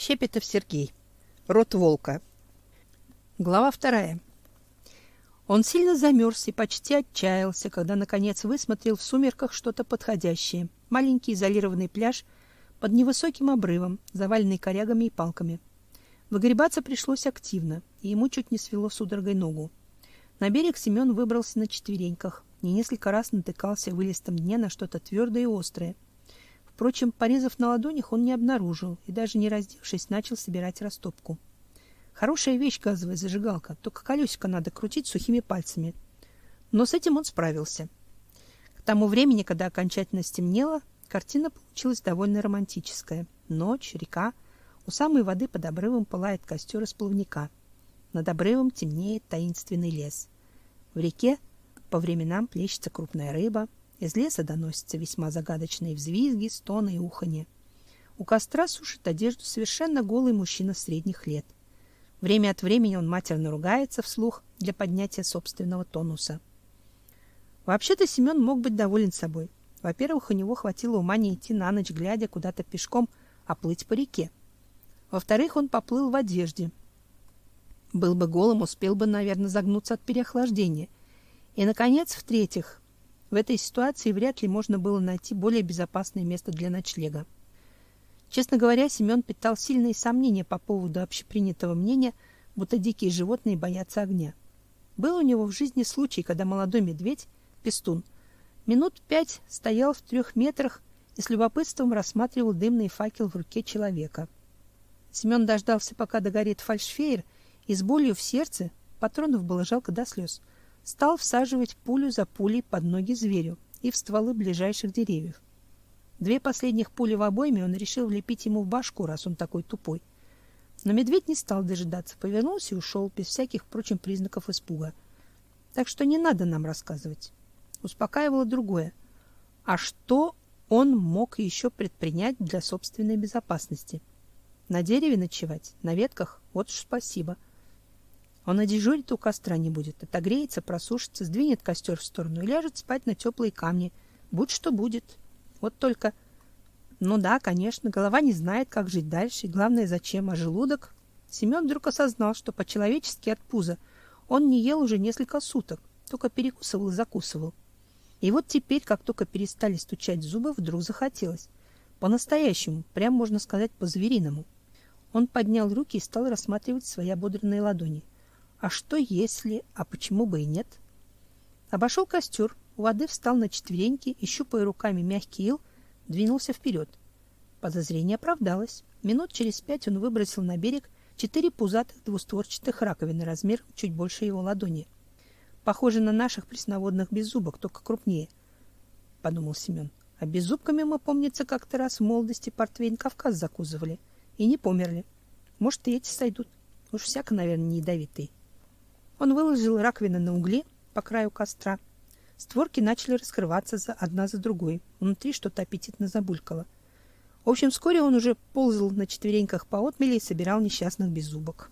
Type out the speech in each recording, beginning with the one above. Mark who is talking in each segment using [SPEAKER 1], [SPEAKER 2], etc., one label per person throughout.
[SPEAKER 1] Щепетов Сергей. Род волка. Глава вторая. Он сильно замерз и почти отчаялся, когда наконец высмотрел в сумерках что-то подходящее. Маленький изолированный пляж под невысоким обрывом, заваленный корягами и палками. Выгребаться пришлось активно, и ему чуть не свело судорогой ногу. На берег Семен выбрался на четвереньках и несколько раз натыкался в илистом дне на что-то твердое и острое — Впрочем, порезов на ладонях он не обнаружил и даже не раздевшись, начал собирать растопку. Хорошая вещь газовая зажигалка, только колесико надо крутить сухими пальцами. Но с этим он справился. К тому времени, когда окончательно стемнело, картина получилась довольно романтическая. Ночь, река, у самой воды под обрывом пылает костер из плавника. Над обрывом темнеет таинственный лес. В реке по временам плещется крупная рыба, из леса доносятся весьма загадочные взвизги, стоны и уханье. У костра сушит одежду совершенно голый мужчина средних лет. Время от времени он матерно ругается вслух для поднятия собственного тонуса. Вообще-то Семен мог быть доволен собой. Во-первых, у него хватило ума не идти на ночь, глядя куда-то пешком, а плыть по реке. Во-вторых, он поплыл в одежде. Был бы голым, успел бы, наверное, загнуться от переохлаждения. И, наконец, в-третьих, в этой ситуации вряд ли можно было найти более безопасное место для ночлега. Честно говоря, Семен питал сильные сомнения по поводу общепринятого мнения, будто дикие животные боятся огня. Был у него в жизни случай, когда молодой медведь, пестун, минут пять стоял в трех метрах и с любопытством рассматривал дымный факел в руке человека. Семен дождался, пока догорит фальшфейер, и с болью в сердце, патронов было жалко до слез, стал всаживать пулю за пулей под ноги зверю и в стволы ближайших деревьев. Две последних пули в обойме он решил влепить ему в башку, раз он такой тупой. Но медведь не стал дожидаться, повернулся и ушел без всяких, впрочем, признаков испуга. Так что не надо нам рассказывать. Успокаивало другое. А что он мог еще предпринять для собственной безопасности? На дереве ночевать, на ветках? Вот уж спасибо. — он и дежурить у костра не будет, отогреется, просушится, сдвинет костер в сторону и ляжет спать на теплые камни. Будь что будет. Вот только... Ну да, конечно, голова не знает, как жить дальше, и главное, зачем, а желудок... Семен вдруг осознал, что по-человечески от пуза он не ел уже несколько суток, только перекусывал и закусывал. И вот теперь, как только перестали стучать зубы, вдруг захотелось. По-настоящему, прям можно сказать по-звериному. Он поднял руки и стал рассматривать свои ободранные ладони. А что если, а почему бы и нет? Обошел костер, у воды встал на четвереньки и, щупая руками мягкий ил, двинулся вперед. Подозрение оправдалось. Минут через пять он выбросил на берег четыре пузатых двустворчатых раковины размером чуть больше его ладони. Похоже на наших пресноводных беззубок, только крупнее, — подумал Семен. А беззубками мы, помнится, как-то раз в молодости портвейн Кавказ закузывали и не померли. Может, и эти сойдут. Уж всяко, наверное, не ядовитые. Он выложил раковины на угле по краю костра. Створки начали раскрываться за одна за другой. Внутри что-то аппетитно забулькало. В общем, вскоре он уже ползал на четвереньках по отмели и собирал несчастных беззубок.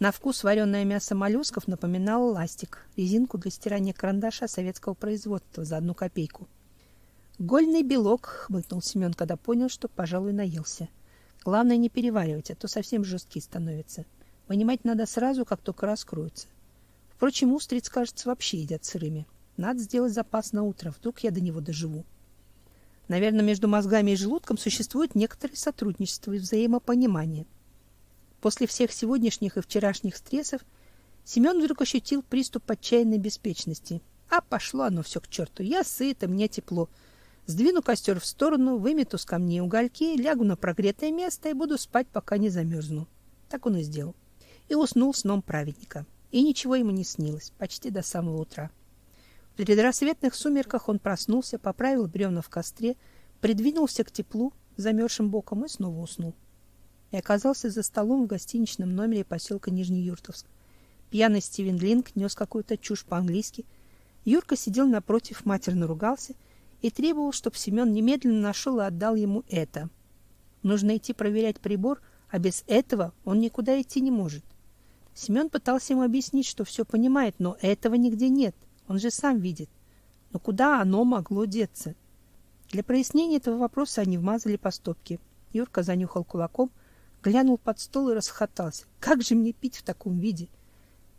[SPEAKER 1] На вкус вареное мясо моллюсков напоминало ластик, резинку для стирания карандаша советского производства за одну копейку. Гольный белок, хмыкнул Семен, когда понял, что, пожалуй, наелся. Главное не переваривать, а то совсем жесткий становится. Вынимать надо сразу, как только раскроется. Впрочем, устриц, кажется, вообще едят сырыми. Надо сделать запас на утро, вдруг я до него доживу. Наверное, между мозгами и желудком существует некоторое сотрудничество и взаимопонимание. После всех сегодняшних и вчерашних стрессов Семен вдруг ощутил приступ отчаянной беспечности. А пошло оно все к черту. Я сыта, мне тепло. Сдвину костер в сторону, вымету с камней угольки, лягу на прогретое место и буду спать, пока не замерзну. Так он и сделал и уснул сном праведника. И ничего ему не снилось, почти до самого утра. В предрассветных сумерках он проснулся, поправил бревна в костре, придвинулся к теплу замерзшим боком и снова уснул. И оказался за столом в гостиничном номере поселка Нижнеюртовск. Пьяный Стивен Линк нес какую-то чушь по-английски. Юрка сидел напротив, матерно ругался и требовал, чтобы Семен немедленно нашел и отдал ему это. Нужно идти проверять прибор, а без этого он никуда идти не может. Семен пытался ему объяснить, что все понимает, но этого нигде нет. Он же сам видит. Но куда оно могло деться? Для прояснения этого вопроса они вмазали по стопке. Юрка занюхал кулаком, глянул под стол и расхотался. Как же мне пить в таком виде?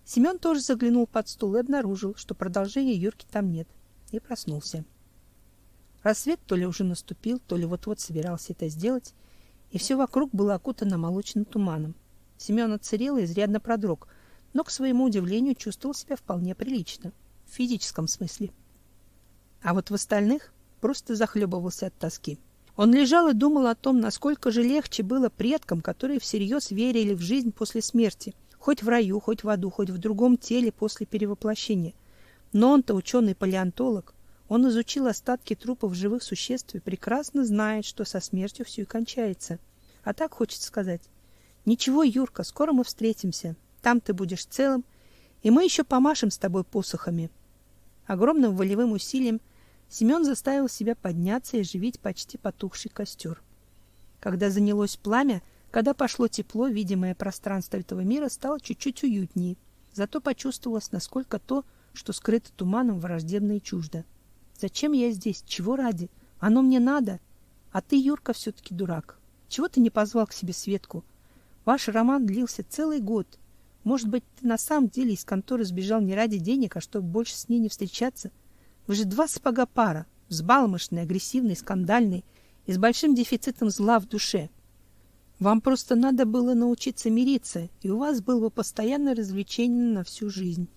[SPEAKER 1] Семен тоже заглянул под стол и обнаружил, что продолжения Юрки там нет, и проснулся. Рассвет то ли уже наступил, то ли вот-вот собирался это сделать, и все вокруг было окутано молочным туманом. Семен отсырел и изрядно продрог, но, к своему удивлению, чувствовал себя вполне прилично, в физическом смысле. А вот в остальных просто захлебывался от тоски. Он лежал и думал о том, насколько же легче было предкам, которые всерьез верили в жизнь после смерти, хоть в раю, хоть в аду, хоть в другом теле после перевоплощения. Но он-то ученый-палеонтолог, он изучил остатки трупов живых существ и прекрасно знает, что со смертью все и кончается. А так хочется сказать: "Ничего, Юрка, скоро мы встретимся. Там ты будешь целым, и мы еще помашем с тобой посохами". Огромным волевым усилием Семен заставил себя подняться и оживить почти потухший костер. Когда занялось пламя, когда пошло тепло, видимое пространство этого мира стало чуть-чуть уютнее. Зато почувствовалось, насколько то, что скрыто туманом, враждебно и чуждо. Зачем я здесь? Чего ради? Оно мне надо. А ты, Юрка, все таки дурак. Чего ты не позвал к себе Светку? Ваш роман длился целый год. Может быть, ты на самом деле из конторы сбежал не ради денег, а чтобы больше с ней не встречаться? Вы же два сапога пара, взбалмошный, агрессивный, скандальный и с большим дефицитом зла в душе. Вам просто надо было научиться мириться, и у вас было бы постоянное развлечение на всю жизнь.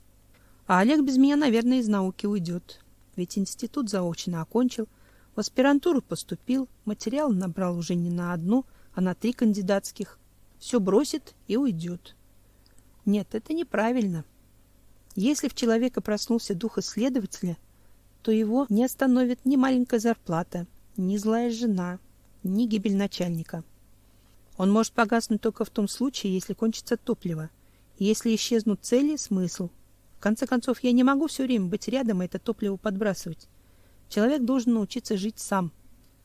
[SPEAKER 1] А Олег без меня, наверное, из науки уйдет ведь институт заочно окончил, в аспирантуру поступил, материал набрал уже не на одну, а на три кандидатских. Все бросит и уйдет. Нет, это неправильно. Если в человека проснулся дух исследователя, то его не остановит ни маленькая зарплата, ни злая жена, ни гибель начальника. Он может погаснуть только в том случае, если кончится топливо, если исчезнут цели, смысл – конце концов, я не могу все время быть рядом и это топливо подбрасывать. Человек должен научиться жить сам,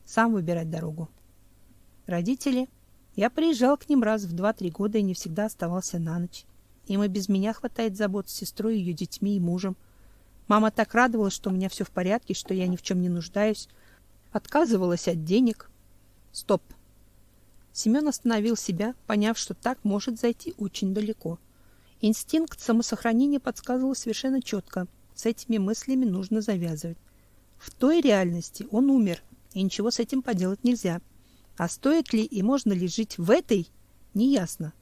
[SPEAKER 1] сам выбирать дорогу. Родители. Я приезжал к ним раз в два-три года и не всегда оставался на ночь. Им и без меня хватает забот с сестрой, ее детьми и мужем. Мама так радовалась, что у меня все в порядке, что я ни в чем не нуждаюсь. Отказывалась от денег. Стоп. Семен остановил себя, поняв, что так может зайти очень далеко. Инстинкт самосохранения подсказывал совершенно четко. С этими мыслями нужно завязывать. В той реальности он умер, и ничего с этим поделать нельзя. А стоит ли и можно ли жить в этой, неясно.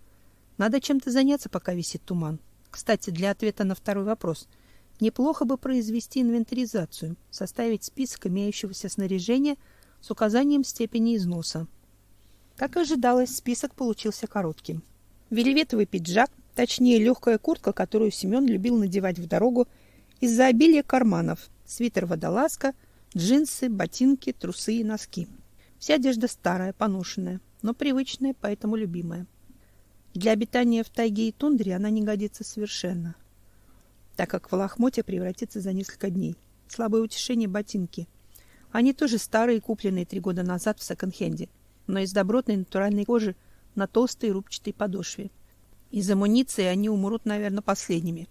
[SPEAKER 1] Надо чем-то заняться, пока висит туман. Кстати, для ответа на второй вопрос. Неплохо бы произвести инвентаризацию, составить список имеющегося снаряжения с указанием степени износа. Как ожидалось, список получился коротким. Вельветовый пиджак, Точнее, легкая куртка, которую Семен любил надевать в дорогу из-за обилия карманов, свитер-водолазка, джинсы, ботинки, трусы и носки. Вся одежда старая, поношенная, но привычная, поэтому любимая. Для обитания в тайге и тундре она не годится совершенно, так как в лохмотье превратится за несколько дней. Слабое утешение ботинки. Они тоже старые, купленные три года назад в секонд-хенде, но из добротной натуральной кожи на толстой рубчатой подошве. Из амуниции они умрут, наверное, последними.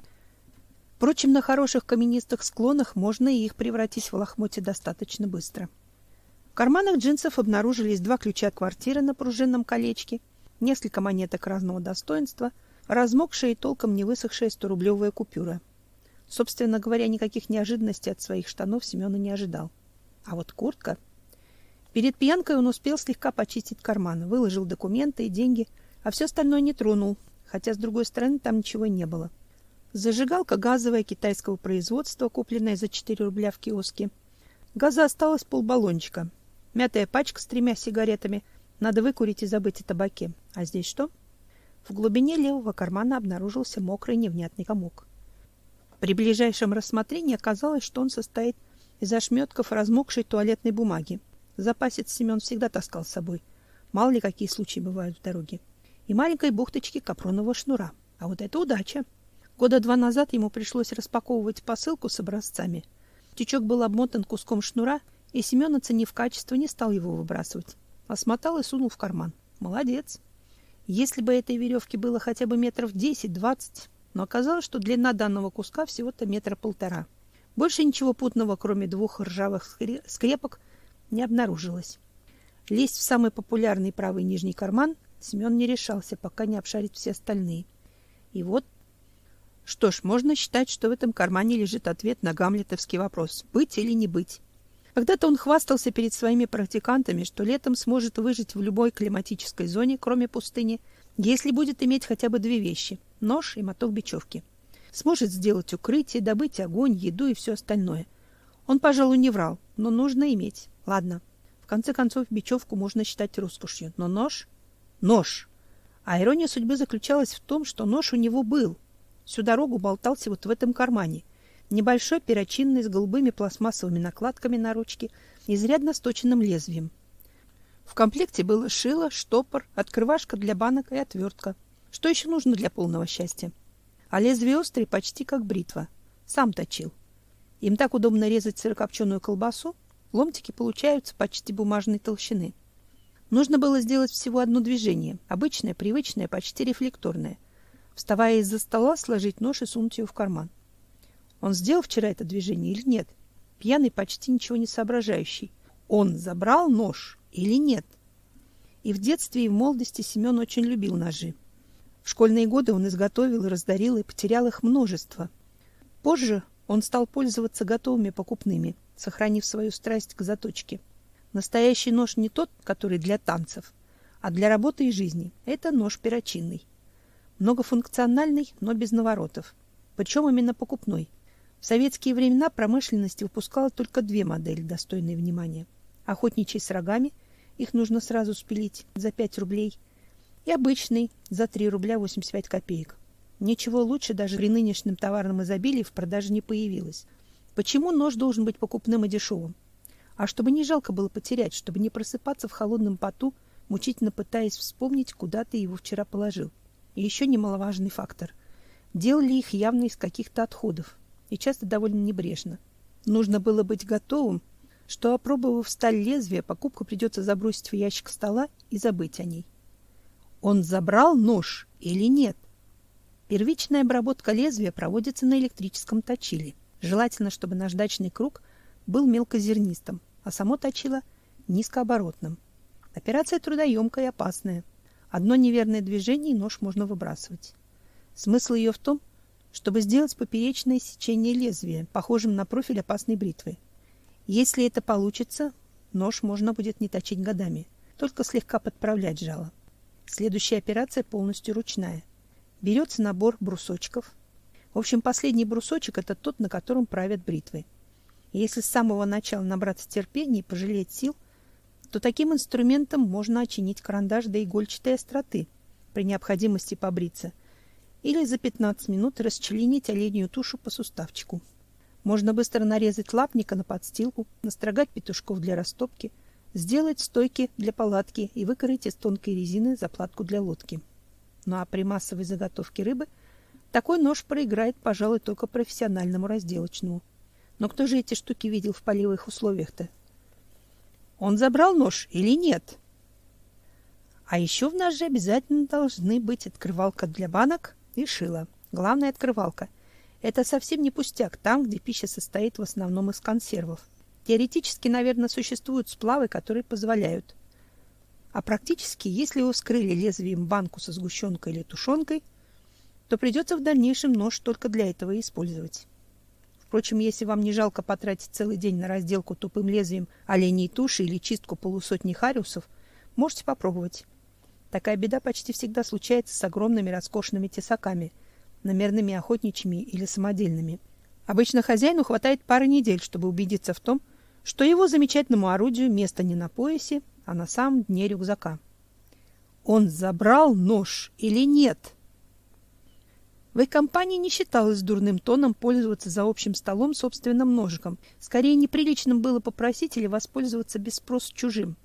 [SPEAKER 1] Впрочем, на хороших каменистых склонах можно и их превратить в лохмотья достаточно быстро. Карманах джинсов обнаружились два ключа от квартиры на пружинном колечке, несколько монеток разного достоинства, размокшая и толком не высохшая сторублевая купюра. Собственно говоря, никаких неожиданностей от своих штанов Семен не ожидал. А вот куртка... Перед пьянкой он успел слегка почистить карманы, выложил документы и деньги, а все остальное не тронул, хотя с другой стороны там ничего не было. Зажигалка газовая китайского производства, купленная за 4 рубля в киоске. Газа осталось полбаллончика. Мятая пачка с тремя сигаретами. Надо выкурить и забыть о табаке. А здесь что? В глубине левого кармана обнаружился мокрый невнятный комок. При ближайшем рассмотрении оказалось, что он состоит из ошметков размокшей туалетной бумаги. Запасец Семен всегда таскал с собой. Мало ли какие случаи бывают в дороге и маленькой бухточки капронового шнура. А вот это удача. Года два назад ему пришлось распаковывать посылку с образцами. Тючок был обмотан куском шнура, и Семен, оценив качество, не стал его выбрасывать, а и сунул в карман. Молодец. Если бы этой веревки было хотя бы метров десять-двадцать, но оказалось, что длина данного куска всего-то метра полтора. Больше ничего путного, кроме двух ржавых скрепок, не обнаружилось. Лезть в самый популярный правый нижний карман Семен не решался, пока не обшарит все остальные. И вот... Что ж, можно считать, что в этом кармане лежит ответ на гамлетовский вопрос «быть или не быть?». Когда-то он хвастался перед своими практикантами, что летом сможет выжить в любой климатической зоне, кроме пустыни, если будет иметь хотя бы две вещи – нож и моток бечевки. Сможет сделать укрытие, добыть огонь, еду и все остальное. Он, пожалуй, не врал, но нужно иметь. Ладно, в конце концов, бечевку можно считать роскошью, но нож Нож. А ирония судьбы заключалась в том, что нож у него был. Всю дорогу болтался вот в этом кармане. Небольшой перочинный с голубыми пластмассовыми накладками на ручке, изрядно сточенным лезвием. В комплекте было шило, штопор, открывашка для банок и отвертка. Что еще нужно для полного счастья? А лезвие острое, почти как бритва. Сам точил. Им так удобно резать сырокопченую колбасу. Ломтики получаются почти бумажной толщины. Нужно было сделать всего одно движение, обычное, привычное, почти рефлекторное. Вставая из-за стола, сложить нож и сунуть его в карман. Он сделал вчера это движение или нет? Пьяный, почти ничего не соображающий. Он забрал нож или нет? И в детстве, и в молодости Семен очень любил ножи. В школьные годы он изготовил и раздарил, и потерял их множество. Позже он стал пользоваться готовыми покупными, сохранив свою страсть к заточке. Настоящий нож не тот, который для танцев, а для работы и жизни. Это нож перочинный. Многофункциональный, но без наворотов. Причем именно покупной. В советские времена промышленность выпускала только две модели, достойные внимания. Охотничий с рогами, их нужно сразу спилить за 5 рублей, и обычный за 3 рубля 85 копеек. Ничего лучше даже при нынешнем товарном изобилии в продаже не появилось. Почему нож должен быть покупным и дешевым? а чтобы не жалко было потерять, чтобы не просыпаться в холодном поту, мучительно пытаясь вспомнить, куда ты его вчера положил. И еще немаловажный фактор. Делали их явно из каких-то отходов, и часто довольно небрежно. Нужно было быть готовым, что, опробовав сталь лезвия, покупку придется забросить в ящик стола и забыть о ней. Он забрал нож или нет? Первичная обработка лезвия проводится на электрическом точиле. Желательно, чтобы наждачный круг был мелкозернистым, а само точило низкооборотным. Операция трудоемкая и опасная. Одно неверное движение и нож можно выбрасывать. Смысл ее в том, чтобы сделать поперечное сечение лезвия, похожим на профиль опасной бритвы. Если это получится, нож можно будет не точить годами, только слегка подправлять жало. Следующая операция полностью ручная. Берется набор брусочков. В общем, последний брусочек это тот, на котором правят бритвы. Если с самого начала набраться терпения и пожалеть сил, то таким инструментом можно очинить карандаш до игольчатой остроты при необходимости побриться или за 15 минут расчленить оленью тушу по суставчику. Можно быстро нарезать лапника на подстилку, настрогать петушков для растопки, сделать стойки для палатки и выкроить из тонкой резины заплатку для лодки. Ну а при массовой заготовке рыбы такой нож проиграет, пожалуй, только профессиональному разделочному – но кто же эти штуки видел в полевых условиях-то? Он забрал нож или нет? А еще в ноже обязательно должны быть открывалка для банок и шило. Главная открывалка. Это совсем не пустяк там, где пища состоит в основном из консервов. Теоретически, наверное, существуют сплавы, которые позволяют. А практически, если вы вскрыли лезвием банку со сгущенкой или тушенкой, то придется в дальнейшем нож только для этого использовать. Впрочем, если вам не жалко потратить целый день на разделку тупым лезвием оленей туши или чистку полусотни хариусов, можете попробовать. Такая беда почти всегда случается с огромными роскошными тесаками, намерными охотничьими или самодельными. Обычно хозяину хватает пары недель, чтобы убедиться в том, что его замечательному орудию место не на поясе, а на самом дне рюкзака. Он забрал нож или нет? В их компании не считалось дурным тоном пользоваться за общим столом собственным ножиком. Скорее неприличным было попросить или воспользоваться без спроса чужим.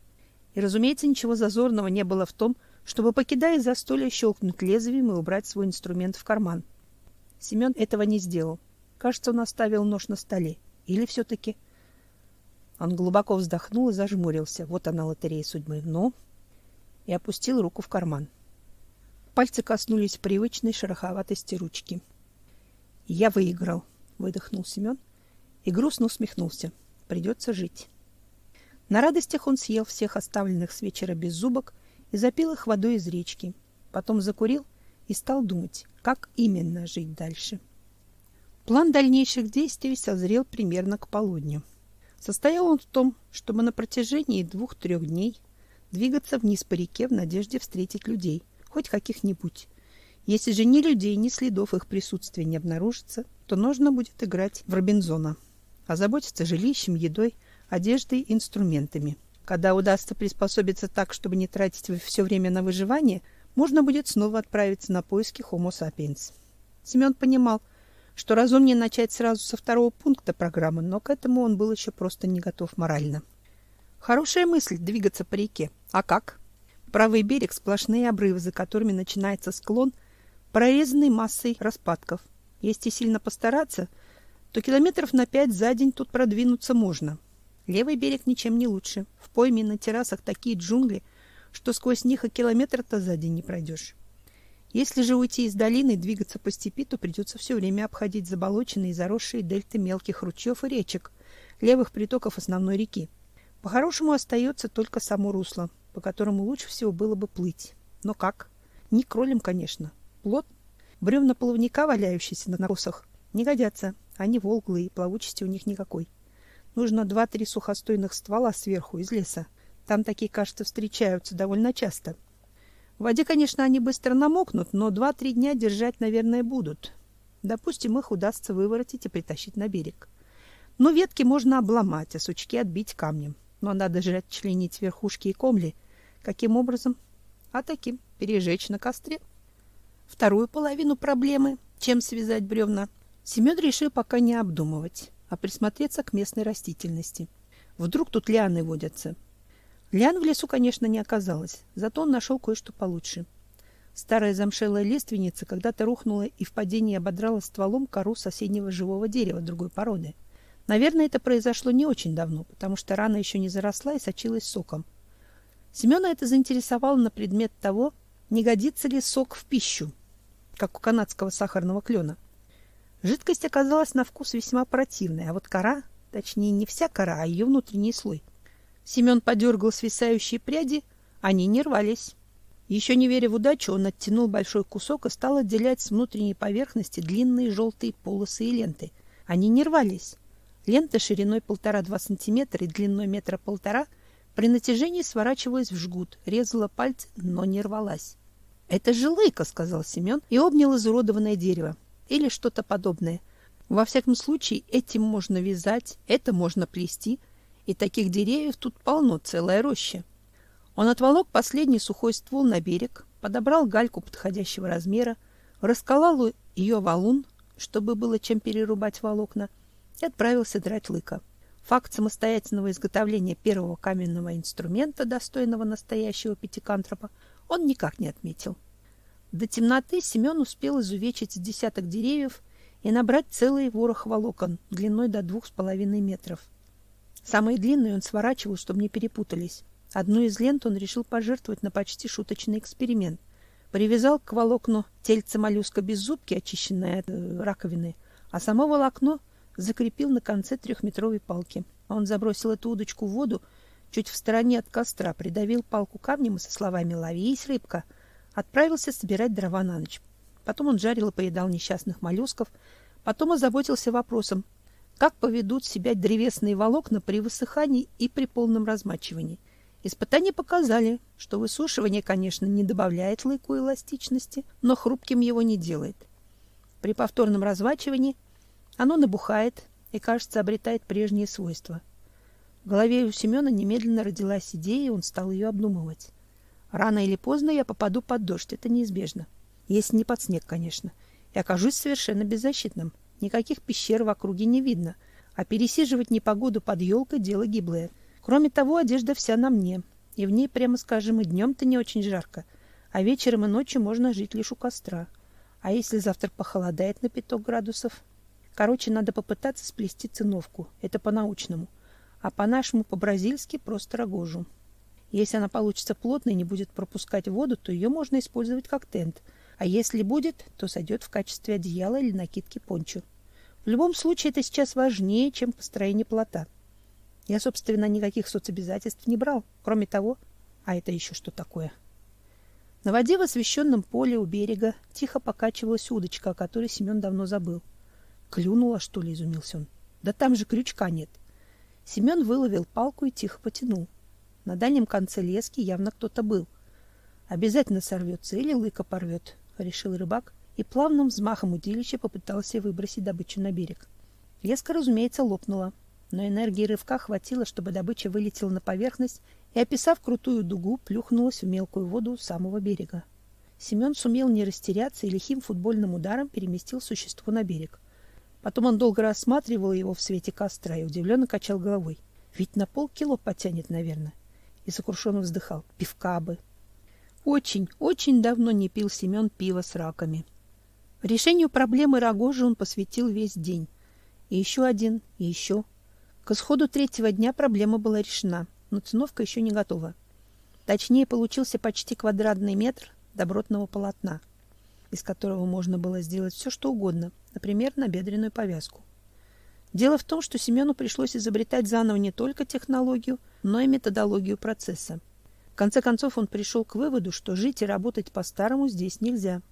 [SPEAKER 1] И, разумеется, ничего зазорного не было в том, чтобы, покидая застолье, щелкнуть лезвием и убрать свой инструмент в карман. Семен этого не сделал. Кажется, он оставил нож на столе. Или все-таки... Он глубоко вздохнул и зажмурился. Вот она, лотерея судьбы. Но... И опустил руку в карман. — Пальцы коснулись привычной шероховатости ручки. «Я выиграл», — выдохнул Семен и грустно усмехнулся. «Придется жить». На радостях он съел всех оставленных с вечера без зубок и запил их водой из речки. Потом закурил и стал думать, как именно жить дальше. План дальнейших действий созрел примерно к полудню. Состоял он в том, чтобы на протяжении двух-трех дней двигаться вниз по реке в надежде встретить людей, хоть каких-нибудь. Если же ни людей, ни следов их присутствия не обнаружится, то нужно будет играть в Робинзона, озаботиться жилищем, едой, одеждой, инструментами. Когда удастся приспособиться так, чтобы не тратить все время на выживание, можно будет снова отправиться на поиски Homo sapiens. Семен понимал, что разумнее начать сразу со второго пункта программы, но к этому он был еще просто не готов морально. Хорошая мысль двигаться по реке. А как? Правый берег сплошные обрывы, за которыми начинается склон, прорезанный массой распадков. Если сильно постараться, то километров на пять за день тут продвинуться можно. Левый берег ничем не лучше. В пойме на террасах такие джунгли, что сквозь них и километр-то за день не пройдешь. Если же уйти из долины и двигаться по степи, то придется все время обходить заболоченные и заросшие дельты мелких ручьев и речек, левых притоков основной реки. По-хорошему остается только само русло, по которому лучше всего было бы плыть. Но как? Не кролем, конечно. Плот, бревна половника, валяющиеся на накосах, не годятся. Они волглые, плавучести у них никакой. Нужно два-три сухостойных ствола сверху из леса. Там такие, кажется, встречаются довольно часто. В воде, конечно, они быстро намокнут, но два-три дня держать, наверное, будут. Допустим, их удастся выворотить и притащить на берег. Но ветки можно обломать, а сучки отбить камнем. Но надо же отчленить верхушки и комли. Каким образом? А таким пережечь на костре. Вторую половину проблемы, чем связать бревна, Семен решил пока не обдумывать, а присмотреться к местной растительности. Вдруг тут лианы водятся. Лиан в лесу, конечно, не оказалось, зато он нашел кое-что получше. Старая замшелая лиственница когда-то рухнула и в падении ободрала стволом кору соседнего живого дерева другой породы. Наверное, это произошло не очень давно, потому что рана еще не заросла и сочилась соком. Семена это заинтересовало на предмет того, не годится ли сок в пищу как у канадского сахарного клена. Жидкость оказалась на вкус весьма противной, а вот кора, точнее не вся кора, а ее внутренний слой. Семен подергал свисающие пряди, они не рвались. Еще не веря в удачу, он оттянул большой кусок и стал отделять с внутренней поверхности длинные желтые полосы и ленты. Они не рвались. Лента шириной полтора-два сантиметра и длиной метра полтора при натяжении сворачивалась в жгут, резала пальцы, но не рвалась. Это же лыка, сказал Семен и обнял изуродованное дерево или что-то подобное. Во всяком случае, этим можно вязать, это можно плести, и таких деревьев тут полно, целая роща. Он отволок последний сухой ствол на берег, подобрал гальку подходящего размера, расколол ее валун, чтобы было чем перерубать волокна, и отправился драть лыка. Факт самостоятельного изготовления первого каменного инструмента, достойного настоящего пятикантропа, он никак не отметил. До темноты Семен успел изувечить десяток деревьев и набрать целый ворох волокон длиной до двух с половиной метров. Самые длинные он сворачивал, чтобы не перепутались. Одну из лент он решил пожертвовать на почти шуточный эксперимент. Привязал к волокну тельце моллюска без зубки, очищенное от э, раковины, а само волокно закрепил на конце трехметровой палки. Он забросил эту удочку в воду чуть в стороне от костра, придавил палку камнем и со словами «Ловись, рыбка!» Отправился собирать дрова на ночь. Потом он жарил и поедал несчастных моллюсков, потом озаботился вопросом, как поведут себя древесные волокна при высыхании и при полном размачивании. Испытания показали, что высушивание, конечно, не добавляет лыку эластичности, но хрупким его не делает. При повторном размачивании оно набухает и, кажется, обретает прежние свойства. В голове у Семена немедленно родилась идея, и он стал ее обдумывать. Рано или поздно я попаду под дождь, это неизбежно. Если не под снег, конечно. И окажусь совершенно беззащитным. Никаких пещер в округе не видно, а пересиживать непогоду под елкой дело гиблое. Кроме того, одежда вся на мне, и в ней, прямо скажем, и днем-то не очень жарко, а вечером и ночью можно жить лишь у костра. А если завтра похолодает на пяток градусов? Короче, надо попытаться сплести циновку. Это по-научному. А по-нашему, по-бразильски, просто рогожу. Если она получится плотной и не будет пропускать воду, то ее можно использовать как тент, а если будет, то сойдет в качестве одеяла или накидки пончо. В любом случае это сейчас важнее, чем построение плота. Я, собственно, никаких соцобязательств не брал. Кроме того, а это еще что такое? На воде в освещенном поле у берега тихо покачивалась удочка, о которой Семен давно забыл. Клюнула, что ли, изумился он. Да там же крючка нет. Семен выловил палку и тихо потянул. На дальнем конце лески явно кто-то был. Обязательно сорвется или лыка порвет, решил рыбак и плавным взмахом удилища попытался выбросить добычу на берег. Леска, разумеется, лопнула, но энергии рывка хватило, чтобы добыча вылетела на поверхность и, описав крутую дугу, плюхнулась в мелкую воду самого берега. Семен сумел не растеряться и лихим футбольным ударом переместил существо на берег. Потом он долго рассматривал его в свете костра и удивленно качал головой. Ведь на полкило потянет, наверное. И сокрушенно вздыхал. Пивка бы. Очень, очень давно не пил Семен пиво с раками. Решению проблемы Рогожи он посвятил весь день. И еще один, и еще. К исходу третьего дня проблема была решена — но циновка еще не готова. Точнее, получился почти квадратный метр добротного полотна, из которого можно было сделать все, что угодно, например, набедренную повязку. Дело в том, что Семену пришлось изобретать заново не только технологию, но и методологию процесса. В конце концов он пришел к выводу, что жить и работать по-старому здесь нельзя.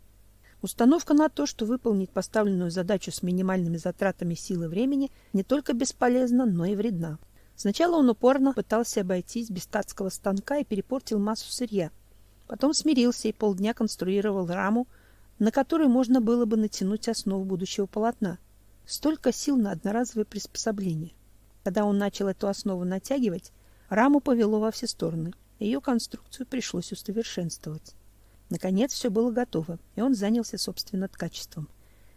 [SPEAKER 1] Установка на то, что выполнить поставленную задачу с минимальными затратами силы времени, не только бесполезна, но и вредна. Сначала он упорно пытался обойтись без статского станка и перепортил массу сырья. Потом смирился и полдня конструировал раму, на которую можно было бы натянуть основу будущего полотна. Столько сил на одноразовое приспособление. Когда он начал эту основу натягивать, раму повело во все стороны. Ее конструкцию пришлось усовершенствовать. Наконец все было готово, и он занялся собственно ткачеством.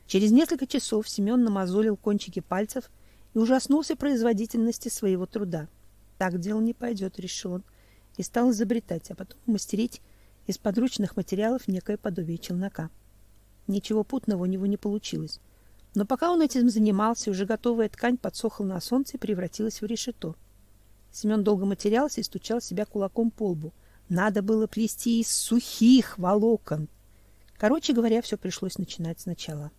[SPEAKER 1] Через несколько часов Семен намазолил кончики пальцев и ужаснулся производительности своего труда. Так дело не пойдет, решил он, и стал изобретать, а потом мастерить из подручных материалов некое подобие челнока. Ничего путного у него не получилось. Но пока он этим занимался, уже готовая ткань подсохла на солнце и превратилась в решето. Семен долго материался и стучал себя кулаком по лбу. Надо было плести из сухих волокон. Короче говоря, все пришлось начинать сначала.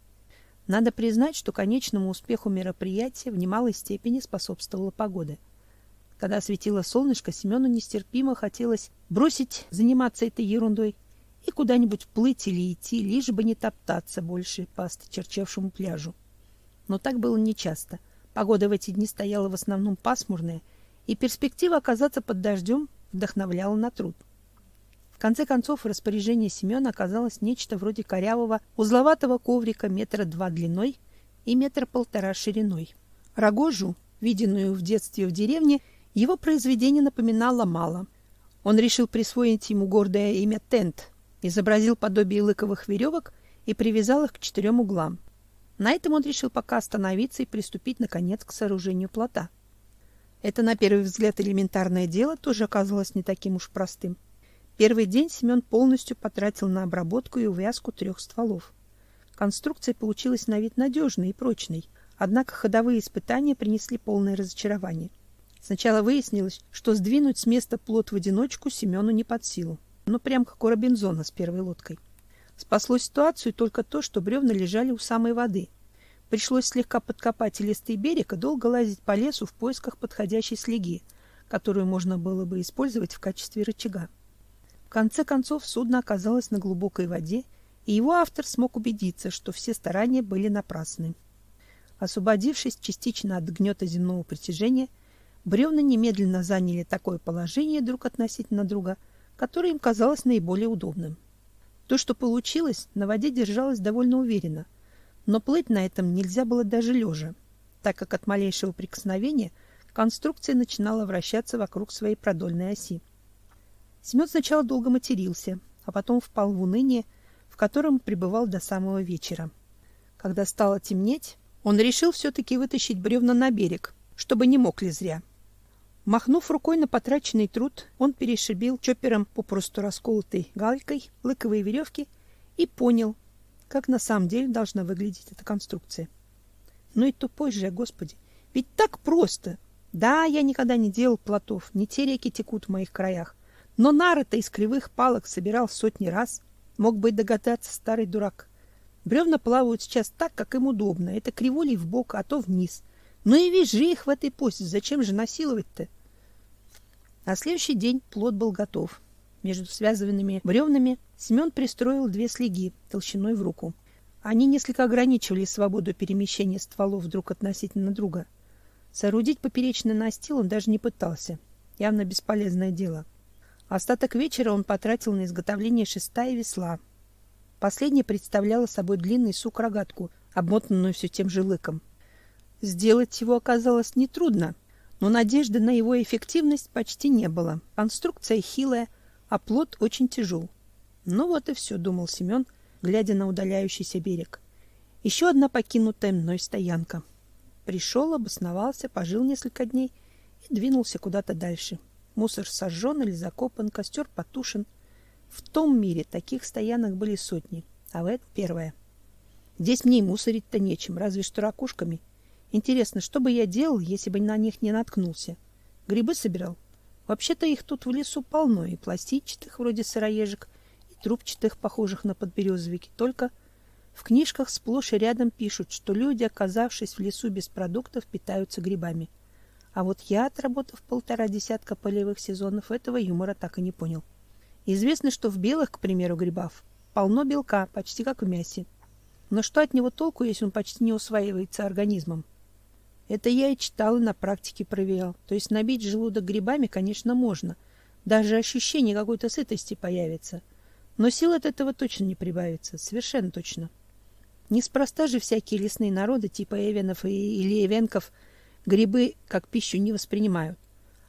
[SPEAKER 1] Надо признать, что конечному успеху мероприятия в немалой степени способствовала погода. Когда светило солнышко, Семену нестерпимо хотелось бросить заниматься этой ерундой и куда-нибудь плыть или идти, лишь бы не топтаться больше по осточерчавшему пляжу. Но так было нечасто. Погода в эти дни стояла в основном пасмурная, и перспектива оказаться под дождем вдохновляла на труд конце концов, в распоряжении Семена оказалось нечто вроде корявого узловатого коврика метра два длиной и метра полтора шириной. Рогожу, виденную в детстве в деревне, его произведение напоминало мало. Он решил присвоить ему гордое имя Тент, изобразил подобие лыковых веревок и привязал их к четырем углам. На этом он решил пока остановиться и приступить, наконец, к сооружению плота. Это, на первый взгляд, элементарное дело тоже оказалось не таким уж простым. Первый день Семен полностью потратил на обработку и увязку трех стволов. Конструкция получилась на вид надежной и прочной, однако ходовые испытания принесли полное разочарование. Сначала выяснилось, что сдвинуть с места плот в одиночку Семену не под силу. Ну, прям как у Робинзона с первой лодкой. Спасло ситуацию только то, что бревна лежали у самой воды. Пришлось слегка подкопать листый берег и долго лазить по лесу в поисках подходящей слеги, которую можно было бы использовать в качестве рычага конце концов судно оказалось на глубокой воде, и его автор смог убедиться, что все старания были напрасны. Освободившись частично от гнета земного притяжения, бревна немедленно заняли такое положение друг относительно друга, которое им казалось наиболее удобным. То, что получилось, на воде держалось довольно уверенно, но плыть на этом нельзя было даже лежа, так как от малейшего прикосновения конструкция начинала вращаться вокруг своей продольной оси. Семен сначала долго матерился, а потом впал в уныние, в котором пребывал до самого вечера. Когда стало темнеть, он решил все-таки вытащить бревна на берег, чтобы не мокли зря. Махнув рукой на потраченный труд, он перешибил чоппером попросту расколотой галькой лыковые веревки и понял, как на самом деле должна выглядеть эта конструкция. Ну и тупой же, господи, ведь так просто. Да, я никогда не делал плотов, не те реки текут в моих краях, но нары-то из кривых палок собирал сотни раз. Мог бы и догадаться старый дурак. Бревна плавают сейчас так, как им удобно. Это кривулей в бок, а то вниз. Ну и вяжи их в этой позе. Зачем же насиловать-то? На следующий день плод был готов. Между связанными бревнами Семен пристроил две слеги толщиной в руку. Они несколько ограничивали свободу перемещения стволов друг относительно друга. Соорудить поперечный настил он даже не пытался. Явно бесполезное дело. Остаток вечера он потратил на изготовление шеста и весла. Последнее представляло собой длинный сук-рогатку, обмотанную все тем же лыком. Сделать его оказалось нетрудно, но надежды на его эффективность почти не было. Конструкция хилая, а плод очень тяжел. Ну вот и все, думал Семен, глядя на удаляющийся берег. Еще одна покинутая мной стоянка. Пришел, обосновался, пожил несколько дней и двинулся куда-то дальше. Мусор сожжен или закопан, костер потушен. В том мире таких стоянок были сотни, а в этом первая. Здесь мне и мусорить-то нечем, разве что ракушками — Интересно, что бы я делал, если бы на них не наткнулся? Грибы собирал? Вообще-то их тут в лесу полно, и пластичных, вроде сыроежек, и трубчатых, похожих на подберезовики. Только в книжках сплошь и рядом пишут, что люди, оказавшись в лесу без продуктов, питаются грибами. А вот я, отработав полтора десятка полевых сезонов, этого юмора так и не понял. Известно, что в белых, к примеру, грибах полно белка, почти как в мясе. Но что от него толку, если он почти не усваивается организмом? Это я и читал, и на практике проверял. То есть набить желудок грибами, конечно, можно. Даже ощущение какой-то сытости появится. Но сил от этого точно не прибавится. Совершенно точно. Неспроста же всякие лесные народы, типа Эвенов или Эвенков, грибы как пищу не воспринимают.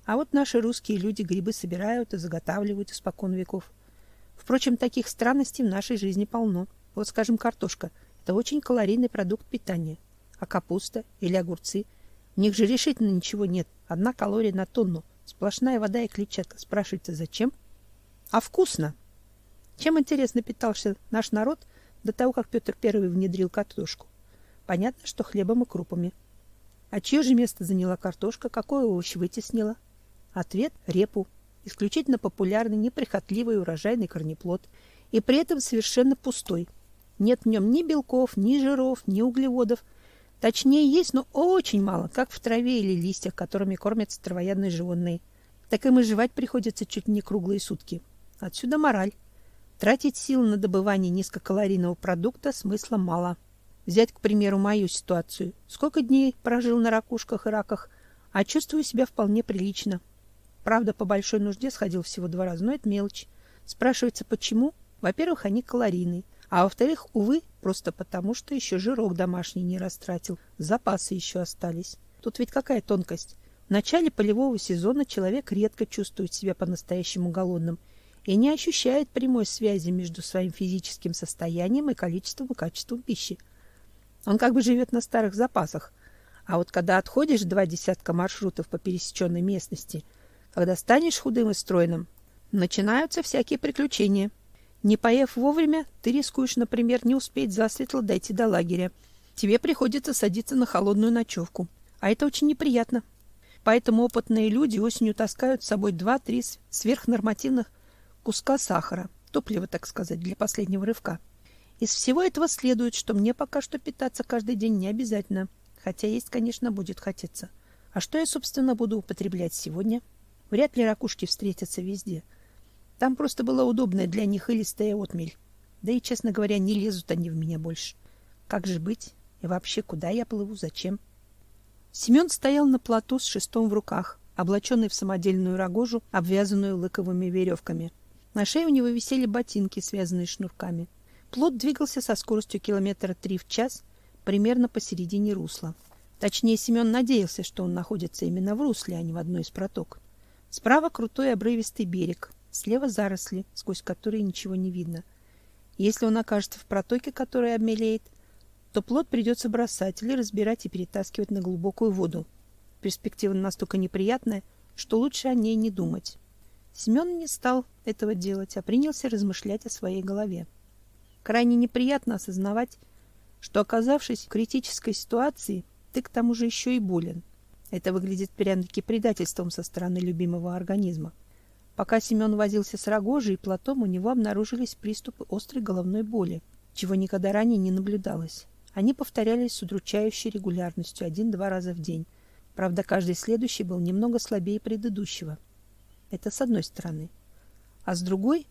[SPEAKER 1] А вот наши русские люди грибы собирают и заготавливают испокон веков. Впрочем, таких странностей в нашей жизни полно. Вот, скажем, картошка – это очень калорийный продукт питания. А капуста или огурцы? В них же решительно ничего нет. Одна калория на тонну. Сплошная вода и клетчатка. Спрашивается, зачем? А вкусно. Чем, интересно, питался наш народ до того, как Петр I внедрил картошку? Понятно, что хлебом и крупами. А чье же место заняла картошка? Какой овощ вытеснила? Ответ – репу. Исключительно популярный, неприхотливый урожайный корнеплод. И при этом совершенно пустой. Нет в нем ни белков, ни жиров, ни углеводов – Точнее, есть, но очень мало, как в траве или листьях, которыми кормятся травоядные животные. Так им и жевать приходится чуть не круглые сутки. Отсюда мораль. Тратить силы на добывание низкокалорийного продукта смысла мало. Взять, к примеру, мою ситуацию. Сколько дней прожил на ракушках и раках, а чувствую себя вполне прилично. Правда, по большой нужде сходил всего два раза, но это мелочь. Спрашивается, почему? Во-первых, они калорийные. А во-вторых, увы, просто потому, что еще жирок домашний не растратил, запасы еще остались. Тут ведь какая тонкость? В начале полевого сезона человек редко чувствует себя по-настоящему голодным и не ощущает прямой связи между своим физическим состоянием и количеством и качеством пищи. Он как бы живет на старых запасах. А вот когда отходишь два десятка маршрутов по пересеченной местности, когда станешь худым и стройным, начинаются всякие приключения – не поев вовремя, ты рискуешь, например, не успеть засветло дойти до лагеря. Тебе приходится садиться на холодную ночевку. А это очень неприятно. Поэтому опытные люди осенью таскают с собой два-три сверхнормативных куска сахара, топлива, так сказать, для последнего рывка. Из всего этого следует, что мне пока что питаться каждый день не обязательно, хотя есть, конечно, будет хотеться. А что я, собственно, буду употреблять сегодня? Вряд ли ракушки встретятся везде. Там просто была удобная для них илистая отмель. Да и, честно говоря, не лезут они в меня больше. Как же быть? И вообще, куда я плыву? Зачем? Семен стоял на плоту с шестом в руках, облаченный в самодельную рогожу, обвязанную лыковыми веревками. На шее у него висели ботинки, связанные шнурками. Плот двигался со скоростью километра три в час, примерно посередине русла. Точнее, Семен надеялся, что он находится именно в русле, а не в одной из проток. Справа крутой обрывистый берег, Слева заросли, сквозь которые ничего не видно. Если он окажется в протоке, которая обмелеет, то плод придется бросать или разбирать и перетаскивать на глубокую воду. Перспектива настолько неприятная, что лучше о ней не думать. Семен не стал этого делать, а принялся размышлять о своей голове. Крайне неприятно осознавать, что, оказавшись в критической ситуации, ты к тому же еще и болен. Это выглядит прямо-таки предательством со стороны любимого организма. Пока Семен возился с рогожей и платом, у него обнаружились приступы острой головной боли, чего никогда ранее не наблюдалось. Они повторялись с удручающей регулярностью один-два раза в день. Правда, каждый следующий был немного слабее предыдущего. Это с одной стороны. А с другой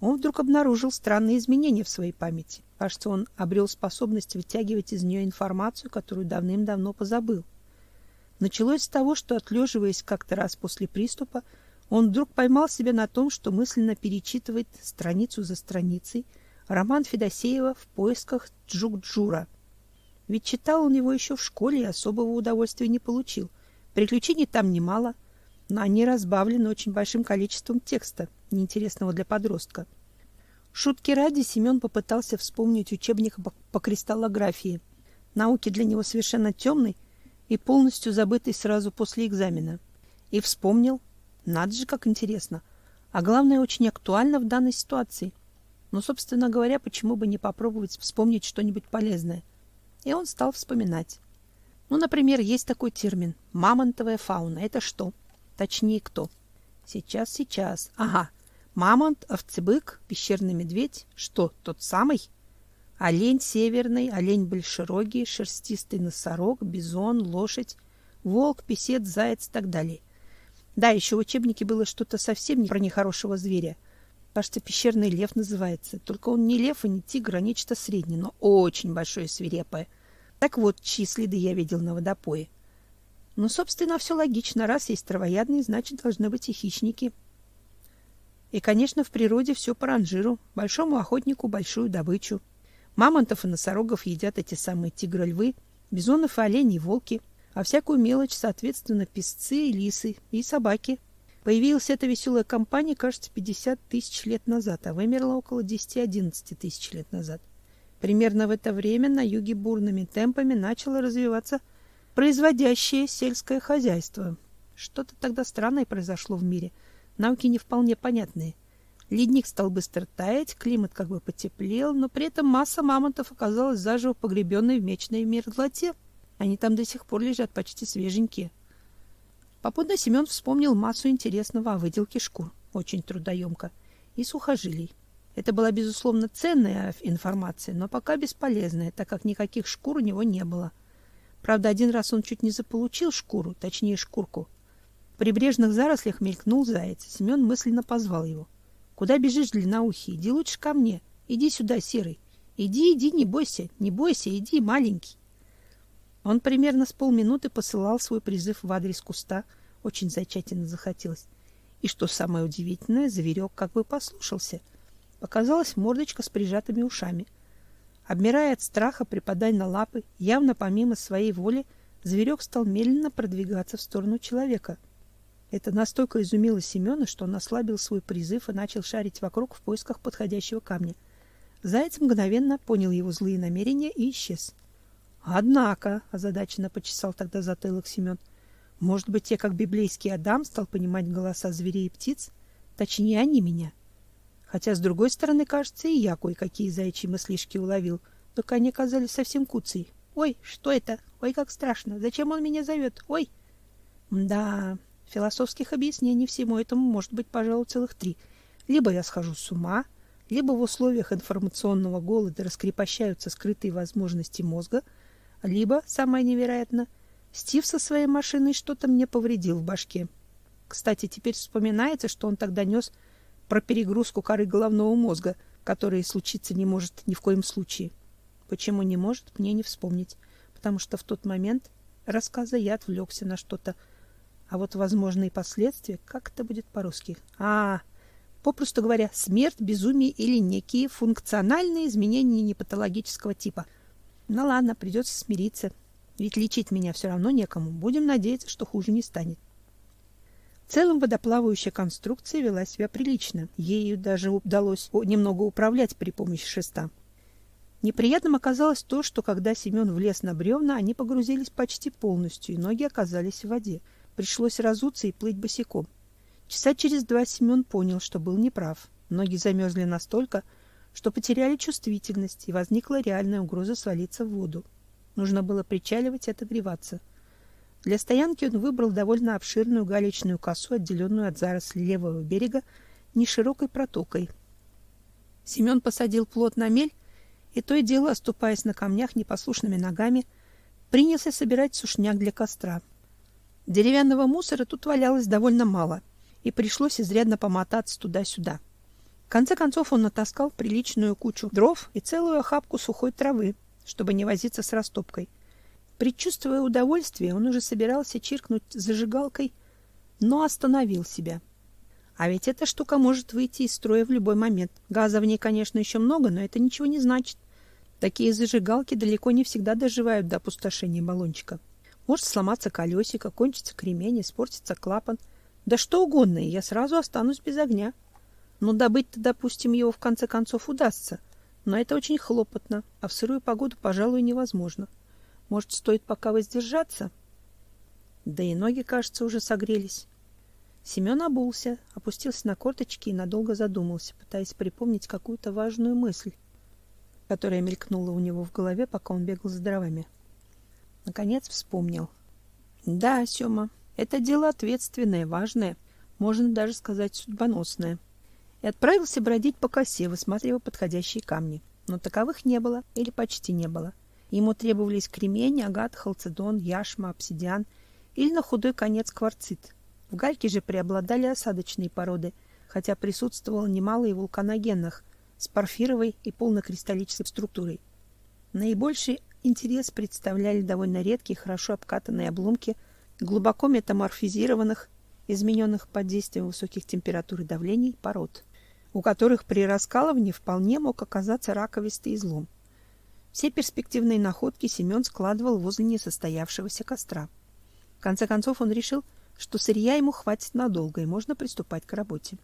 [SPEAKER 1] он вдруг обнаружил странные изменения в своей памяти. Кажется, он обрел способность вытягивать из нее информацию, которую давным-давно позабыл. Началось с того, что, отлеживаясь как-то раз после приступа, он вдруг поймал себя на том, что мысленно перечитывает страницу за страницей роман Федосеева «В поисках Джук-Джура». Ведь читал он его еще в школе и особого удовольствия не получил. Приключений там немало, но они разбавлены очень большим количеством текста, неинтересного для подростка. Шутки ради Семен попытался вспомнить учебник по кристаллографии. Науки для него совершенно темной и полностью забытый сразу после экзамена. И вспомнил. Надо же, как интересно. А главное, очень актуально в данной ситуации. Но, собственно говоря, почему бы не попробовать вспомнить что-нибудь полезное? И он стал вспоминать. Ну, например, есть такой термин – мамонтовая фауна. Это что? Точнее, кто? Сейчас, сейчас. Ага. Мамонт, овцебык, пещерный медведь. Что, тот самый? олень северный, олень большерогий, шерстистый носорог, бизон, лошадь, волк, песец, заяц и так далее. Да, еще в учебнике было что-то совсем не про нехорошего зверя. Кажется, пещерный лев называется. Только он не лев и не тигр, а нечто среднее, но очень большое и свирепое. Так вот, чьи следы я видел на водопое. Ну, собственно, все логично. Раз есть травоядные, значит, должны быть и хищники. И, конечно, в природе все по ранжиру. Большому охотнику большую добычу. Мамонтов и носорогов едят эти самые тигры-львы, бизонов и оленей волки, а всякую мелочь, соответственно, песцы и лисы и собаки. Появилась эта веселая компания, кажется, 50 тысяч лет назад, а вымерла около 10-11 тысяч лет назад. Примерно в это время на юге бурными темпами начало развиваться производящее сельское хозяйство. Что-то тогда странное произошло в мире, науки не вполне понятные. Ледник стал быстро таять, климат как бы потеплел, но при этом масса мамонтов оказалась заживо погребенной в мечной мерзлоте. Они там до сих пор лежат почти свеженькие. Попутно Семен вспомнил массу интересного о выделке шкур, очень трудоемко, и сухожилий. Это была, безусловно, ценная информация, но пока бесполезная, так как никаких шкур у него не было. Правда, один раз он чуть не заполучил шкуру, точнее шкурку. В прибрежных зарослях мелькнул заяц. Семен мысленно позвал его. Куда бежишь, длинноухий? Иди лучше ко мне. Иди сюда, серый. Иди, иди, не бойся, не бойся, иди, маленький. Он примерно с полминуты посылал свой призыв в адрес куста, очень зачательно захотелось. И что самое удивительное, зверек как бы послушался. Показалась мордочка с прижатыми ушами. Обмирая от страха, припадая на лапы, явно помимо своей воли, зверек стал медленно продвигаться в сторону человека — это настолько изумило Семена, что он ослабил свой призыв и начал шарить вокруг в поисках подходящего камня. Заяц мгновенно понял его злые намерения и исчез. Однако, озадаченно почесал тогда затылок Семен, может быть, я, как библейский Адам, стал понимать голоса зверей и птиц, точнее, они меня. Хотя, с другой стороны, кажется, и я кое-какие заячьи мыслишки уловил, только они казались совсем куцей. Ой, что это? Ой, как страшно. Зачем он меня зовет? Ой. Да, Философских объяснений всему этому может быть, пожалуй, целых три. Либо я схожу с ума, либо в условиях информационного голода раскрепощаются скрытые возможности мозга, либо, самое невероятное, Стив со своей машиной что-то мне повредил в башке. Кстати, теперь вспоминается, что он тогда нес про перегрузку коры головного мозга, которая случиться не может ни в коем случае. Почему не может, мне не вспомнить, потому что в тот момент рассказа я отвлекся на что-то, а вот возможные последствия, как это будет по-русски? А, попросту говоря, смерть, безумие или некие функциональные изменения непатологического типа. Ну ладно, придется смириться. Ведь лечить меня все равно некому. Будем надеяться, что хуже не станет. В целом водоплавающая конструкция вела себя прилично. Ею даже удалось немного управлять при помощи шеста. Неприятным оказалось то, что когда Семен влез на бревна, они погрузились почти полностью, и ноги оказались в воде. Пришлось разуться и плыть босиком. Часа через два Семен понял, что был неправ. Ноги замерзли настолько, что потеряли чувствительность, и возникла реальная угроза свалиться в воду. Нужно было причаливать и отогреваться. Для стоянки он выбрал довольно обширную галечную косу, отделенную от зарослей левого берега неширокой протокой. Семен посадил плот на мель и то и дело, оступаясь на камнях непослушными ногами, принялся собирать сушняк для костра. Деревянного мусора тут валялось довольно мало, и пришлось изрядно помотаться туда-сюда. Конце концов он натаскал приличную кучу дров и целую охапку сухой травы, чтобы не возиться с растопкой. Предчувствуя удовольствие, он уже собирался чиркнуть зажигалкой, но остановил себя. А ведь эта штука может выйти из строя в любой момент. Газа в ней, конечно, еще много, но это ничего не значит. Такие зажигалки далеко не всегда доживают до опустошения баллончика. Может сломаться колесико, кончится кремень, испортится клапан. Да что угодно, и я сразу останусь без огня. Но добыть-то, допустим, его в конце концов удастся. Но это очень хлопотно, а в сырую погоду, пожалуй, невозможно. Может, стоит пока воздержаться? Да и ноги, кажется, уже согрелись. Семен обулся, опустился на корточки и надолго задумался, пытаясь припомнить какую-то важную мысль, которая мелькнула у него в голове, пока он бегал за дровами. Наконец вспомнил. Да, Сёма, это дело ответственное, важное, можно даже сказать судьбоносное и отправился бродить по косе, высматривая подходящие камни. Но таковых не было или почти не было. Ему требовались кремень, агат, халцедон, яшма, обсидиан или на худой конец кварцит. В гальке же преобладали осадочные породы, хотя присутствовало немало и вулканогенных с порфировой и полнокристаллической структурой. Наибольший интерес представляли довольно редкие, хорошо обкатанные обломки глубоко метаморфизированных, измененных под действием высоких температур и давлений пород у которых при раскалывании вполне мог оказаться раковистый излом. Все перспективные находки Семен складывал возле несостоявшегося костра. В конце концов он решил, что сырья ему хватит надолго и можно приступать к работе.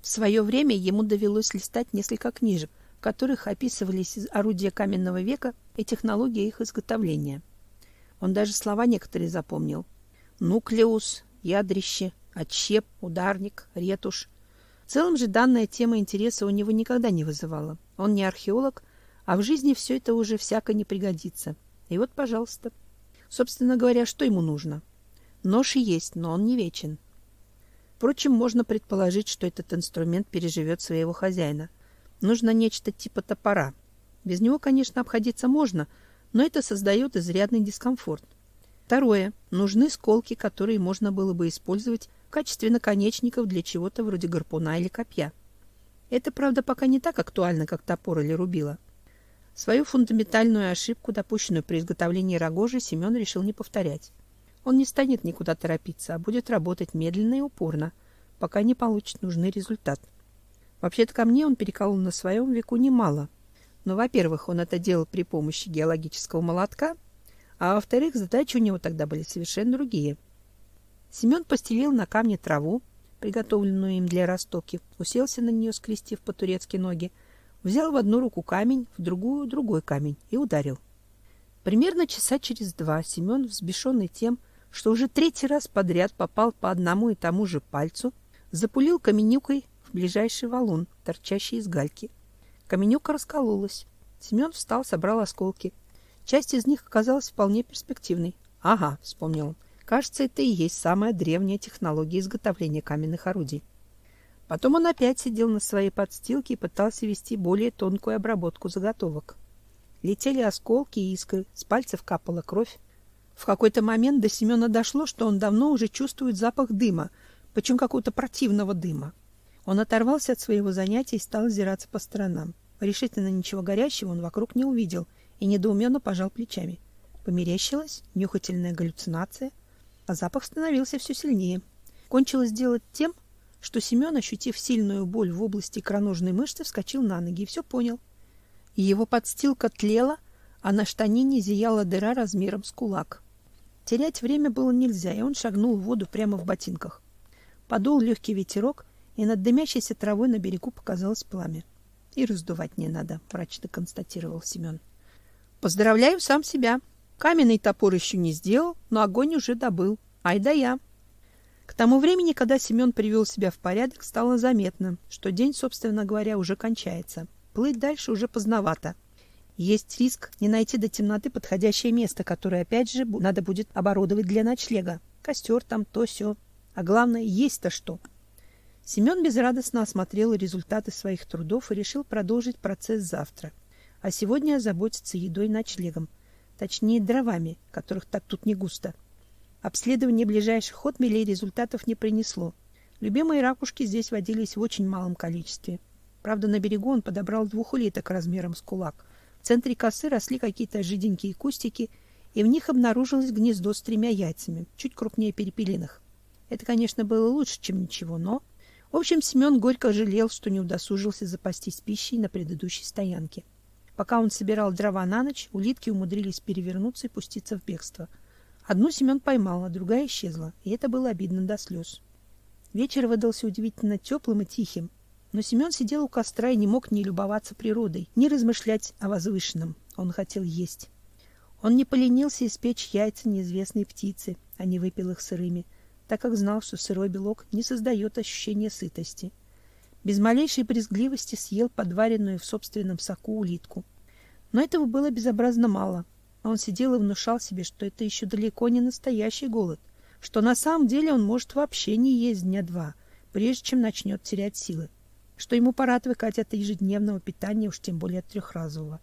[SPEAKER 1] В свое время ему довелось листать несколько книжек, в которых описывались орудия каменного века и технологии их изготовления. Он даже слова некоторые запомнил: нуклеус, ядрище, отщеп, ударник, ретушь, в целом же данная тема интереса у него никогда не вызывала. Он не археолог, а в жизни все это уже всяко не пригодится. И вот, пожалуйста. Собственно говоря, что ему нужно? Нож и есть, но он не вечен. Впрочем, можно предположить, что этот инструмент переживет своего хозяина. Нужно нечто типа топора. Без него, конечно, обходиться можно, но это создает изрядный дискомфорт. Второе. Нужны сколки, которые можно было бы использовать качестве наконечников для чего-то вроде гарпуна или копья. Это, правда, пока не так актуально, как топор или рубило. Свою фундаментальную ошибку, допущенную при изготовлении рогожи, Семен решил не повторять. Он не станет никуда торопиться, а будет работать медленно и упорно, пока не получит нужный результат. Вообще-то ко мне он переколол на своем веку немало. Но, во-первых, он это делал при помощи геологического молотка, а во-вторых, задачи у него тогда были совершенно другие – Семен постелил на камне траву, приготовленную им для растопки, уселся на нее, скрестив по-турецки ноги, взял в одну руку камень, в другую другой камень и ударил. Примерно часа через два Семен, взбешенный тем, что уже третий раз подряд попал по одному и тому же пальцу, запулил каменюкой в ближайший валун, торчащий из гальки. Каменюка раскололась. Семен встал, собрал осколки. Часть из них оказалась вполне перспективной. Ага, вспомнил он. Кажется, это и есть самая древняя технология изготовления каменных орудий. Потом он опять сидел на своей подстилке и пытался вести более тонкую обработку заготовок. Летели осколки и искры, с пальцев капала кровь. В какой-то момент до Семена дошло, что он давно уже чувствует запах дыма, причем какого-то противного дыма. Он оторвался от своего занятия и стал озираться по сторонам. Решительно ничего горящего он вокруг не увидел и недоуменно пожал плечами. Померещилась нюхательная галлюцинация — а запах становился все сильнее. Кончилось дело тем, что Семен, ощутив сильную боль в области икроножной мышцы, вскочил на ноги и все понял. Его подстилка тлела, а на штанине зияла дыра размером с кулак. Терять время было нельзя, и он шагнул в воду прямо в ботинках. Подул легкий ветерок, и над дымящейся травой на берегу показалось пламя. И раздувать не надо, мрачно констатировал Семен. Поздравляю сам себя, Каменный топор еще не сделал, но огонь уже добыл. Ай да я. К тому времени, когда Семен привел себя в порядок, стало заметно, что день, собственно говоря, уже кончается. Плыть дальше уже поздновато. Есть риск не найти до темноты подходящее место, которое опять же надо будет оборудовать для ночлега. Костер там, то все. А главное, есть-то что. Семен безрадостно осмотрел результаты своих трудов и решил продолжить процесс завтра. А сегодня озаботиться едой и ночлегом точнее дровами, которых так тут не густо. Обследование ближайших отмелей результатов не принесло. Любимые ракушки здесь водились в очень малом количестве. Правда, на берегу он подобрал двух улиток размером с кулак. В центре косы росли какие-то жиденькие кустики, и в них обнаружилось гнездо с тремя яйцами, чуть крупнее перепелиных. Это, конечно, было лучше, чем ничего, но... В общем, Семен горько жалел, что не удосужился запастись пищей на предыдущей стоянке. Пока он собирал дрова на ночь, улитки умудрились перевернуться и пуститься в бегство. Одну Семен поймал, а другая исчезла, и это было обидно до слез. Вечер выдался удивительно теплым и тихим, но Семен сидел у костра и не мог ни любоваться природой, ни размышлять о возвышенном. Он хотел есть. Он не поленился испечь яйца неизвестной птицы, а не выпил их сырыми, так как знал, что сырой белок не создает ощущения сытости без малейшей брезгливости съел подваренную в собственном соку улитку. Но этого было безобразно мало. Он сидел и внушал себе, что это еще далеко не настоящий голод, что на самом деле он может вообще не есть дня два, прежде чем начнет терять силы, что ему пора отвыкать от ежедневного питания, уж тем более от трехразового.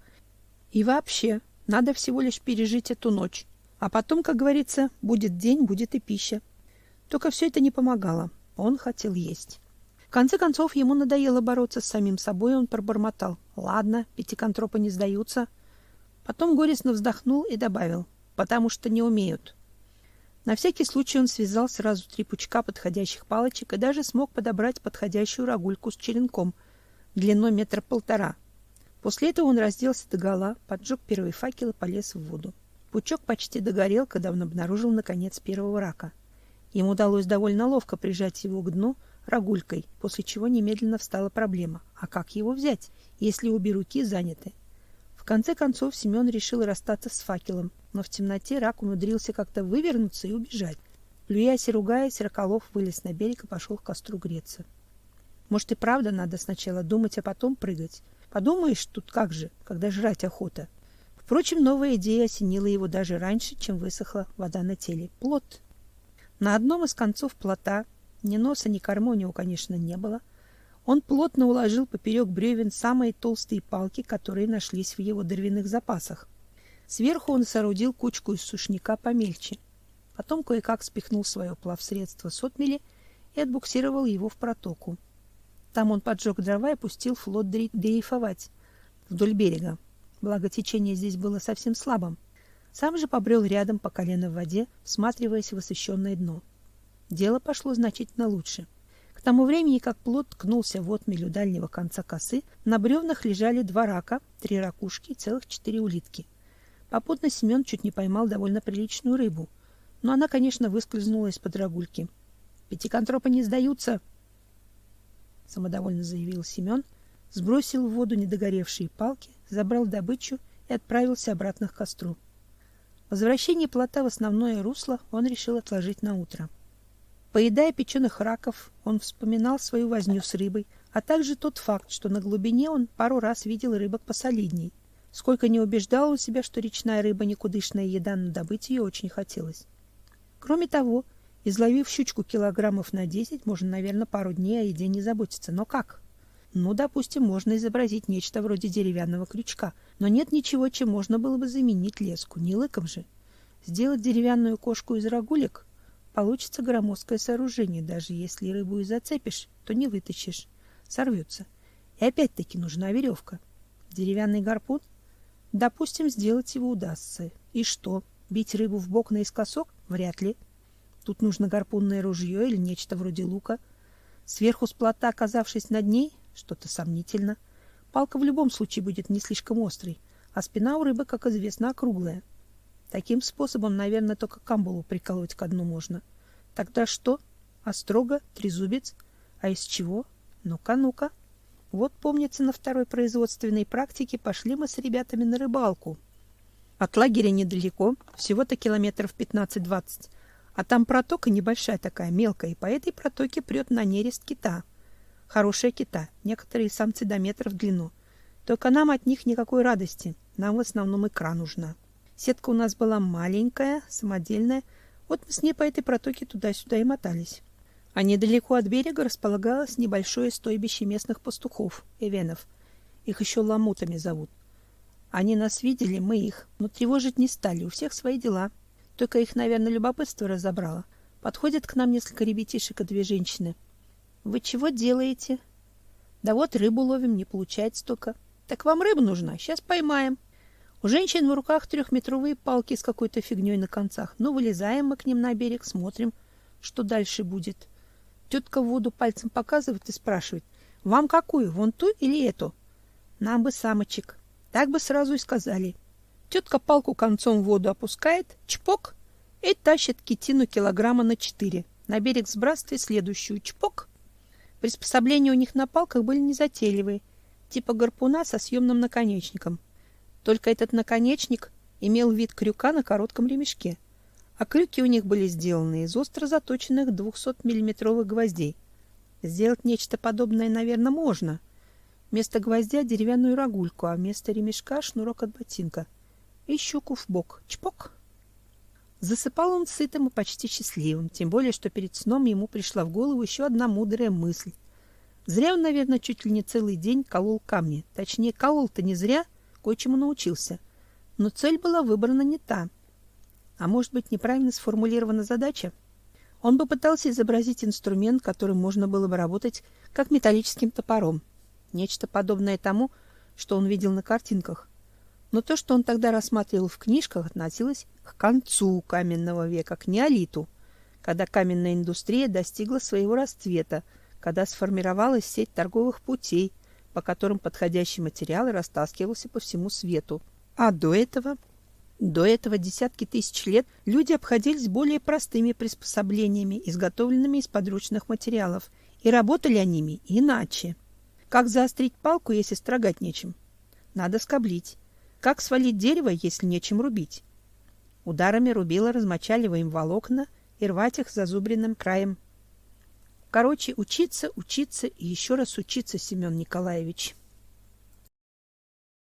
[SPEAKER 1] И вообще, надо всего лишь пережить эту ночь, а потом, как говорится, будет день, будет и пища. Только все это не помогало. Он хотел есть. В конце концов, ему надоело бороться с самим собой, он пробормотал. «Ладно, пятиконтропы не сдаются». Потом горестно вздохнул и добавил. «Потому что не умеют». На всякий случай он связал сразу три пучка подходящих палочек и даже смог подобрать подходящую рогульку с черенком длиной метра полтора. После этого он разделся догола, поджег первый факел и полез в воду. Пучок почти догорел, когда он обнаружил наконец первого рака. Ему удалось довольно ловко прижать его к дну, рогулькой, после чего немедленно встала проблема: а как его взять, если обе руки заняты? В конце концов Семен решил расстаться с факелом, но в темноте рак умудрился как-то вывернуться и убежать. Плюясь и ругаясь, Раколов вылез на берег и пошел к костру греться. Может и правда надо сначала думать, а потом прыгать. Подумаешь, тут как же, когда жрать охота. Впрочем, новая идея осенила его даже раньше, чем высохла вода на теле. Плот. На одном из концов плота ни носа, ни кормы у него, конечно, не было. Он плотно уложил поперек бревен самые толстые палки, которые нашлись в его дровяных запасах. Сверху он соорудил кучку из сушняка помельче. Потом кое-как спихнул свое плавсредство с отмели и отбуксировал его в протоку. Там он поджег дрова и пустил флот дрейфовать вдоль берега. Благо течение здесь было совсем слабым. Сам же побрел рядом по колено в воде, всматриваясь в освещенное дно. Дело пошло значительно лучше. К тому времени, как плот ткнулся в отмель дальнего конца косы, на бревнах лежали два рака, три ракушки и целых четыре улитки. Попутно Семен чуть не поймал довольно приличную рыбу, но она, конечно, выскользнула из-под рогульки. «Пятиконтропы не сдаются!» Самодовольно заявил Семен, сбросил в воду недогоревшие палки, забрал добычу и отправился обратно к костру. Возвращение плота в основное русло он решил отложить на утро. Поедая печеных раков, он вспоминал свою возню с рыбой, а также тот факт, что на глубине он пару раз видел рыбок посолидней. Сколько не убеждал он себя, что речная рыба никудышная еда, но добыть ее очень хотелось. Кроме того, изловив щучку килограммов на десять, можно, наверное, пару дней о еде не заботиться. Но как? Ну, допустим, можно изобразить нечто вроде деревянного крючка, но нет ничего, чем можно было бы заменить леску, не лыком же. Сделать деревянную кошку из рогулек Получится громоздкое сооружение, даже если рыбу и зацепишь, то не вытащишь, сорвется. И опять-таки нужна веревка. Деревянный гарпун? Допустим, сделать его удастся. И что? Бить рыбу в бок наискосок? Вряд ли. Тут нужно гарпунное ружье или нечто вроде лука. Сверху с плота, оказавшись над ней, что-то сомнительно. Палка в любом случае будет не слишком острой, а спина у рыбы, как известно, округлая. Таким способом, наверное, только камбулу приколоть к дну можно. Тогда что? Острога, трезубец? А из чего? Ну-ка, ну-ка. Вот, помнится, на второй производственной практике пошли мы с ребятами на рыбалку. От лагеря недалеко, всего-то километров 15-20. А там протока небольшая такая, мелкая, и по этой протоке прет на нерест кита. Хорошая кита, некоторые самцы до метра в длину. Только нам от них никакой радости, нам в основном икра нужна. Сетка у нас была маленькая, самодельная. Вот мы с ней по этой протоке туда-сюда и мотались. А недалеко от берега располагалось небольшое стойбище местных пастухов, эвенов. Их еще ламутами зовут. Они нас видели, мы их, но тревожить не стали, у всех свои дела. Только их, наверное, любопытство разобрало. Подходят к нам несколько ребятишек и две женщины. Вы чего делаете? Да вот рыбу ловим, не получается только. Так вам рыба нужна? Сейчас поймаем. У женщин в руках трехметровые палки с какой-то фигней на концах. Ну, вылезаем мы к ним на берег, смотрим, что дальше будет. Тетка в воду пальцем показывает и спрашивает, «Вам какую, вон ту или эту?» «Нам бы самочек». Так бы сразу и сказали. Тетка палку концом в воду опускает, чпок, и тащит китину килограмма на четыре. На берег сбрасывает следующую, чпок. Приспособления у них на палках были незатейливые, типа гарпуна со съемным наконечником. Только этот наконечник имел вид крюка на коротком ремешке, а крюки у них были сделаны из остро заточенных 200-миллиметровых гвоздей. Сделать нечто подобное, наверное, можно. Вместо гвоздя деревянную рогульку, а вместо ремешка шнурок от ботинка. И щуку в бок. Чпок! Засыпал он сытым и почти счастливым, тем более, что перед сном ему пришла в голову еще одна мудрая мысль. Зря он, наверное, чуть ли не целый день колол камни. Точнее, колол-то не зря — кое-чему научился. Но цель была выбрана не та. А может быть, неправильно сформулирована задача? Он бы пытался изобразить инструмент, которым можно было бы работать как металлическим топором. Нечто подобное тому, что он видел на картинках. Но то, что он тогда рассматривал в книжках, относилось к концу каменного века, к неолиту, когда каменная индустрия достигла своего расцвета, когда сформировалась сеть торговых путей, по которым подходящий материал растаскивался по всему свету. А до этого, до этого десятки тысяч лет люди обходились более простыми приспособлениями, изготовленными из подручных материалов, и работали они ими иначе. Как заострить палку, если строгать нечем? Надо скоблить. Как свалить дерево, если нечем рубить? Ударами рубила размочаливаем волокна и рвать их зазубренным краем Короче, учиться, учиться и еще раз учиться, Семен Николаевич.